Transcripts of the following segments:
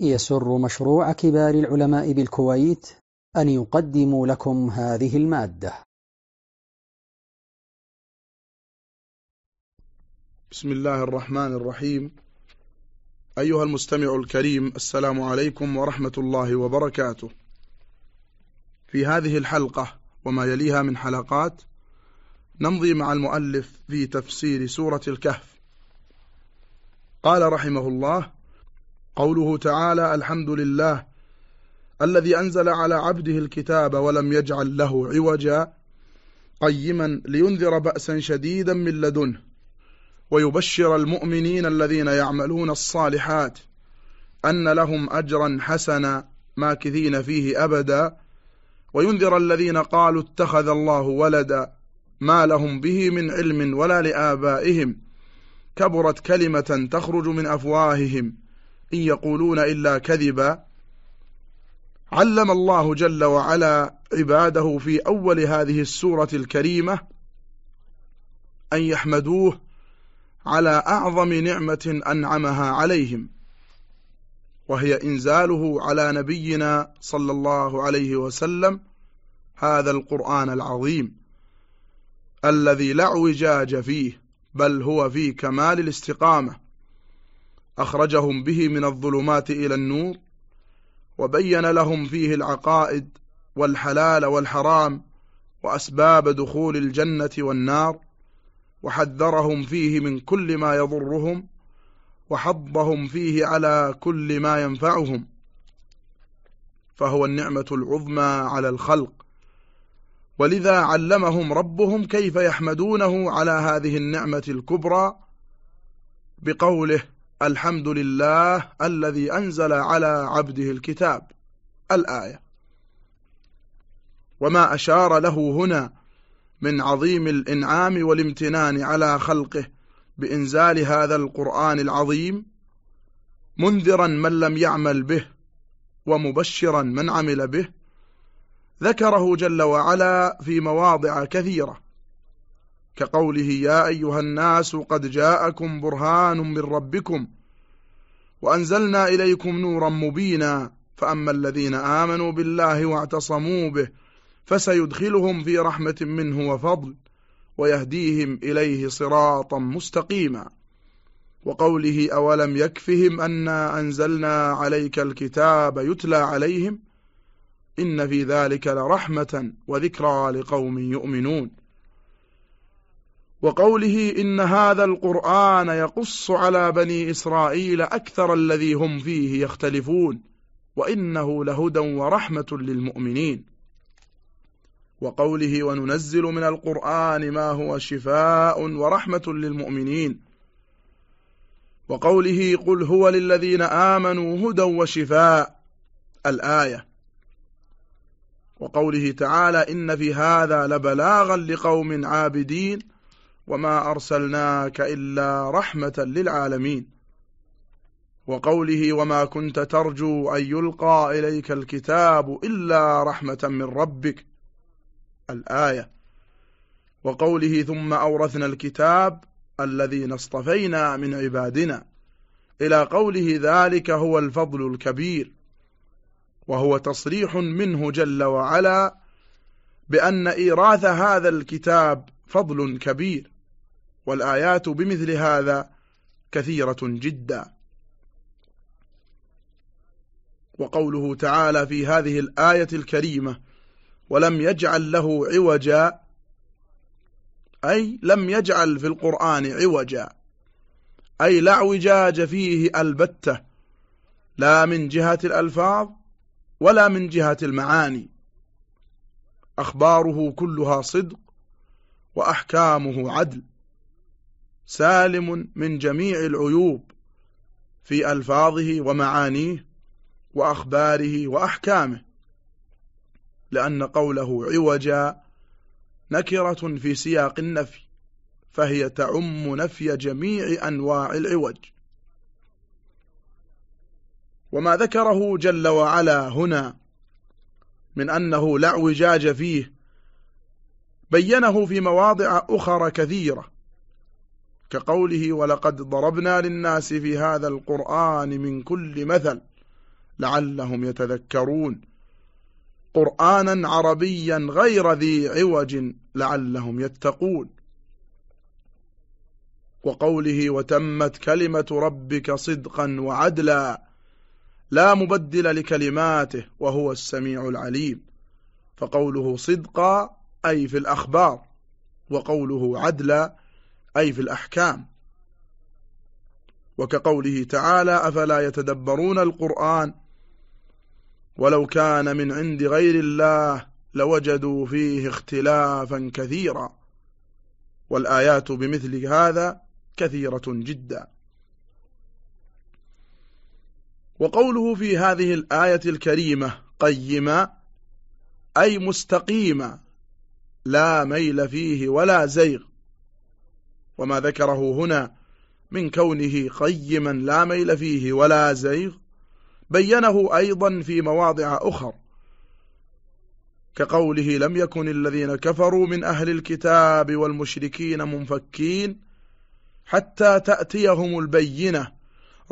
يسر مشروع كبار العلماء بالكويت أن يقدم لكم هذه المادة. بسم الله الرحمن الرحيم. أيها المستمع الكريم السلام عليكم ورحمة الله وبركاته. في هذه الحلقة وما يليها من حلقات نمضي مع المؤلف في تفسير سورة الكهف. قال رحمه الله قوله تعالى الحمد لله الذي أنزل على عبده الكتاب ولم يجعل له عوجا قيما لينذر بأسا شديدا من لدنه ويبشر المؤمنين الذين يعملون الصالحات أن لهم أجرا حسنا ماكثين فيه أبدا وينذر الذين قالوا اتخذ الله ولدا ما لهم به من علم ولا لآبائهم كبرت كلمة تخرج من أفواههم إن يقولون إلا كذبا. علم الله جل وعلا عباده في أول هذه السورة الكريمة أن يحمدوه على أعظم نعمة أنعمها عليهم وهي إنزاله على نبينا صلى الله عليه وسلم هذا القرآن العظيم الذي لا اعوجاج فيه بل هو في كمال الاستقامة. أخرجهم به من الظلمات إلى النور وبين لهم فيه العقائد والحلال والحرام وأسباب دخول الجنة والنار وحذرهم فيه من كل ما يضرهم وحضهم فيه على كل ما ينفعهم. فهو النعمة العظمى على الخلق. ولذا علمهم ربهم كيف يحمدونه على هذه النعمة الكبرى بقوله الحمد لله الذي أنزل على عبده الكتاب الآية وما أشار له هنا من عظيم الإنعام والامتنان على خلقه بإنزال هذا القرآن العظيم منذرا من لم يعمل به ومبشرا من عمل به ذكره جل وعلا في مواضع كثيرة كقوله يا أيها الناس قد جاءكم برهان من ربكم وأنزلنا إليكم نورا مبينا فأما الذين آمنوا بالله واعتصموا به فسيدخلهم في رحمة منه وفضل ويهديهم إليه صراطا مستقيما وقوله أولم يكفهم أنا أنزلنا عليك الكتاب يتلى عليهم إن في ذلك لرحمة وذكرى لقوم يؤمنون وقوله إن هذا القرآن يقص على بني إسرائيل أكثر الذي هم فيه يختلفون وإنه لهدى ورحمة للمؤمنين. وقوله وننزل من القرآن ما هو شفاء ورحمة للمؤمنين. وقوله قل هو للذين آمنوا هدى وشفاء الآية. وقوله تعالى إن في هذا لبلاغا لقوم عابدين وما أرسلناك إلا رحمة للعالمين وقوله وما كنت ترجو أن يلقى إليك الكتاب إلا رحمة من ربك. الآية. وقوله ثم أورثنا الكتاب الذين اصطفينا من عبادنا. إلى قوله ذلك هو الفضل الكبير. وهو تصريح منه جل وعلا بأن إيراث هذا الكتاب فضل كبير. والآيات بمثل هذا كثيرة جدا. وقوله تعالى في هذه الآية الكريمة ولم يجعل له عوجا أي لم يجعل في القرآن عوجا أي لا اعوجاج فيه البتة لا من جهة الألفاظ ولا من جهة المعاني أخباره كلها صدق وأحكامه عدل. سالم من جميع العيوب في ألفاظه ومعانيه وأخباره وأحكامه لأن قوله عوجا نكرة في سياق النفي فهي تعم نفي جميع أنواع العوج. وما ذكره جل وعلا هنا من أنه لا اعوجاج فيه بينه في مواضع أخرى كثيرة. كقوله ولقد ضربنا للناس في هذا القرآن من كل مثل لعلهم يتذكرون قرآنا عربيا غير ذي عوج لعلهم يتقون. وقوله وتمت كلمة ربك صدقا وعدلا لا مبدل لكلماته وهو السميع العليم. فقوله صدقا أي في الأخبار وقوله عدلا أي في الأحكام. وكقوله تعالى أفلا يتدبرون القرآن؟ ولو كان من عند غير الله لوجدوا فيه اختلافا كثيرا. والآيات بمثل هذا كثيرة جدا. وقوله في هذه الآية الكريمة قيمة أي مستقيمة لا ميل فيه ولا زيغ. وما ذكره هنا من كونه قيما لا ميل فيه ولا زيغ بينه أيضا في مواضع أخر كقوله لم يكن الذين كفروا من أهل الكتاب والمشركين منفكين حتى تأتيهم البينة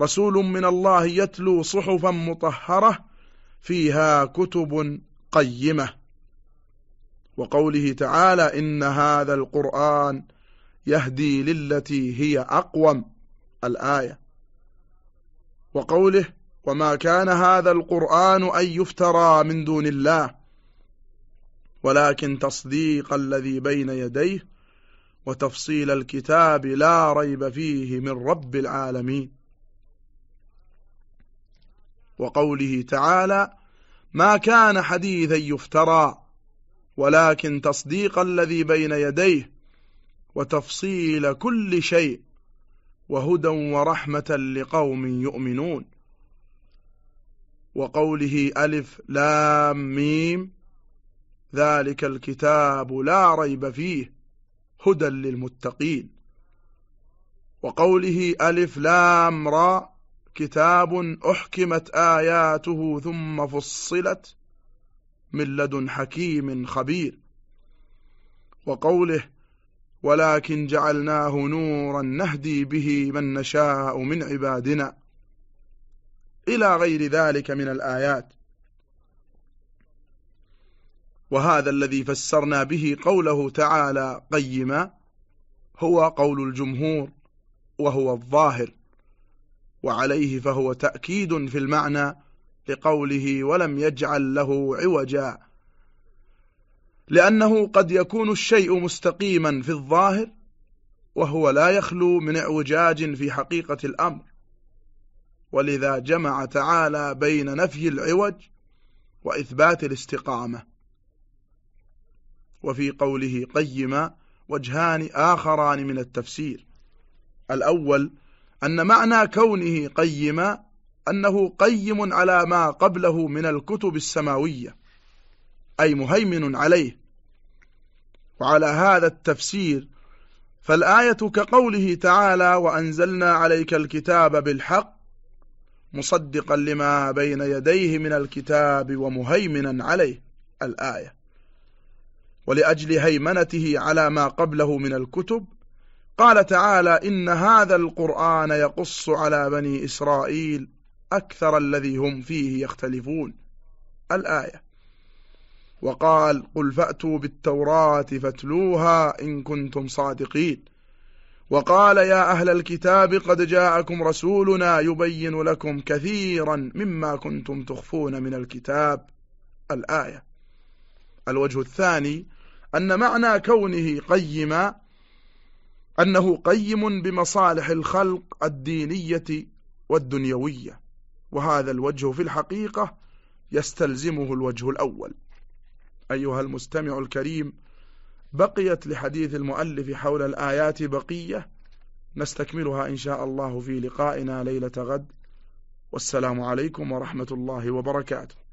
رسول من الله يتلو صحفا مطهرة فيها كتب قيمة. وقوله تعالى إن هذا القرآن يهدي للتي هي أقوم الآية. وقوله وما كان هذا القرآن أن يفترى من دون الله ولكن تصديق الذي بين يديه وتفصيل الكتاب لا ريب فيه من رب العالمين. وقوله تعالى ما كان حديثا يفترى ولكن تصديق الذي بين يديه وتفصيل كل شيء وهدى ورحمة لقوم يؤمنون. وقوله ألف لام ميم ذلك الكتاب لا ريب فيه هدى للمتقين. وقوله ألف لام را كتاب أحكمت آياته ثم فصلت من لدن حكيم خبير. وقوله ولكن جعلناه نورا نهدي به من نشاء من عبادنا. إلى غير ذلك من الآيات. وهذا الذي فسرنا به قوله تعالى قيما هو قول الجمهور وهو الظاهر وعليه فهو تأكيد في المعنى لقوله ولم يجعل له عوجا. لأنه قد يكون الشيء مستقيما في الظاهر وهو لا يخلو من إعوجاج في حقيقة الأمر. ولذا جمع تعالى بين نفي العوج وإثبات الاستقامة. وفي قوله قيما وجهان آخران من التفسير. الأول أن معنى كونه قيما أنه قيم على ما قبله من الكتب السماوية. أي مهيمن عليه. وعلى هذا التفسير فالآية كقوله تعالى وأنزلنا عليك الكتاب بالحق مصدقا لما بين يديه من الكتاب ومهيمنا عليه. الآية. ولأجل هيمنته على ما قبله من الكتب قال تعالى إن هذا القرآن يقص على بني إسرائيل أكثر الذي هم فيه يختلفون. الآية. وقال قل فأتوا بالتوراة فاتلوها إن كنتم صادقين. وقال يا أهل الكتاب قد جاءكم رسولنا يبين لكم كثيرا مما كنتم تخفون من الكتاب. الآية. الوجه الثاني أن معنى كونه قيما أنه قيم بمصالح الخلق الدينية والدنيوية. وهذا الوجه في الحقيقة يستلزمه الوجه الأول. أيها المستمع الكريم بقيت لحديث المؤلف حول الآيات بقية نستكملها إن شاء الله في لقائنا ليلة غد. والسلام عليكم ورحمة الله وبركاته.